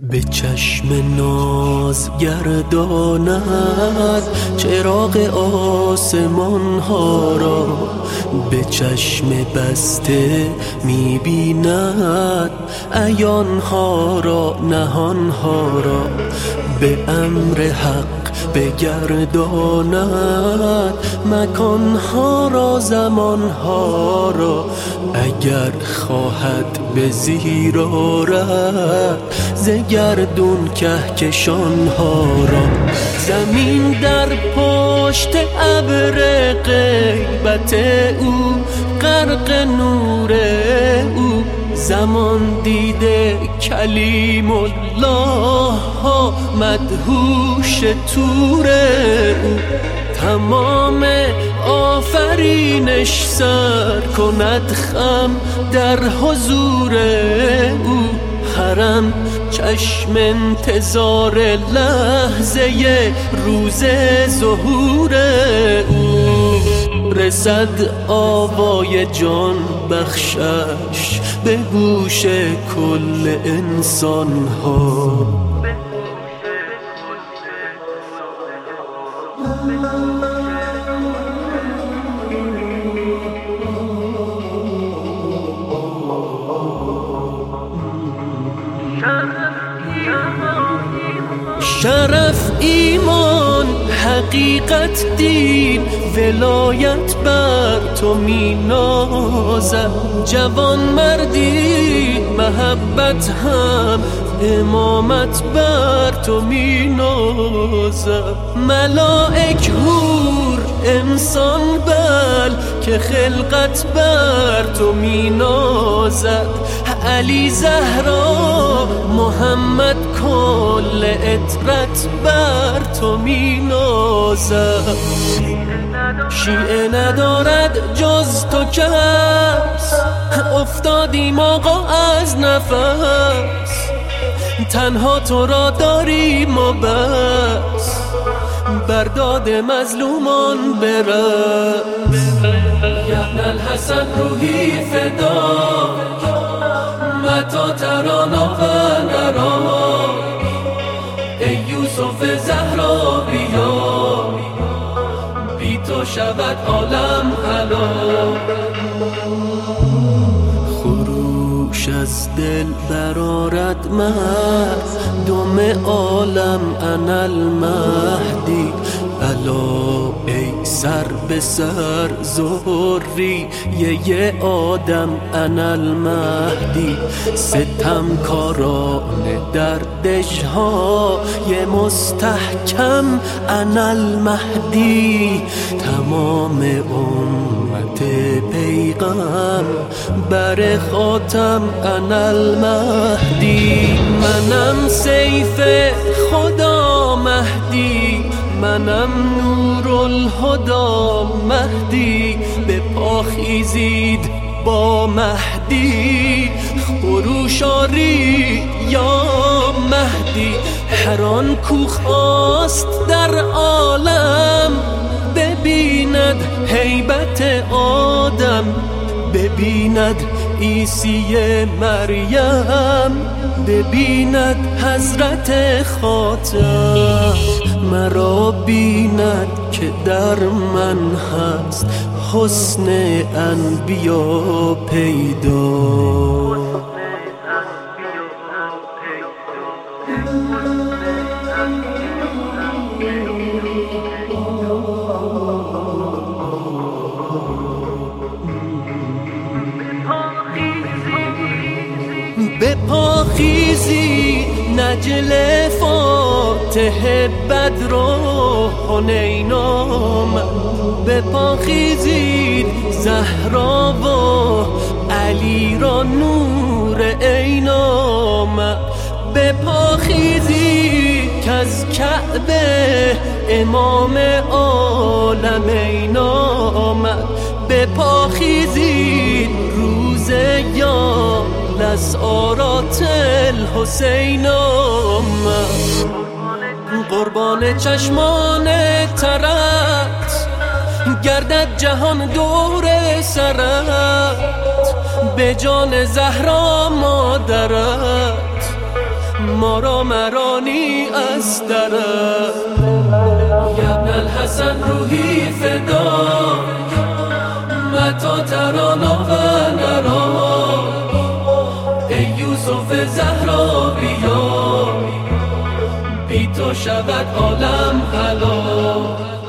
به چشم ناز گرداند چراغ آسمان ها را. به چشم بسته می‌بیند ایان ها را نهان ها را. به امر حق بگرداند مکانها را زمانها را. اگر خواهد به زیر آرد گردون کهکشانها را. زمین در پشت ابر غیبت او غرق نور او. زمان دیده کلیم الله ها مدهوش تور او. تمام آفرینش سر کند خم در حضور او. حرم چشم انتظار لحظه روز ظهور او. رسد آوای جان بخشش به گوش کل انسان ها شرف ایمان حقیقت دین ولایت بر تو می نازم جوان مردی محبت هم امامت بر تو می نازم ملائک هور انسان بل که خلقت بر تو می نازد علی زهرا محمد کل اطرت بر تو می نازد شیعه ندارد جز تو کس. افتادیم آقا از نفس. تنها تو را داریم و بس. برداد مظلومان برس. یبن الحسن روحی فدا. متا ترانا یوسف زهرا بیا. بی تو شود عالم حلال از دل برارد دم عالم انا المهدی الا ای سر به سر زهری. یه آدم انا المهدی ستم کاران در دژها یه مستحکم انا المهدی تمام امت پیغم بر خاتم انا المهدی منم سیف خدا مهدی. منم نور الهدا مهدی. به پا خیزید با مهدی. خروشاری یا مهدی. هر آن کو خواست هیبت آدم ببیند عیسی مریم ببیند حضرت خاتم. مرا بیند که در من هست حسن انبیا پیدا. پاخیزی نجل فاتح بدر و حنین به پاخیزید زهرا و علی را نور عین به پاخیزی که از کعبه امام عالمین آمد به پاخیزید لسعارات الحسین قربان چشمان ترت گردد جهان دور سرت. به جان زهرا مادرت ما را مرانی از درد یبن الحسن روحی فدا متا ترانا تو شود عالم حلال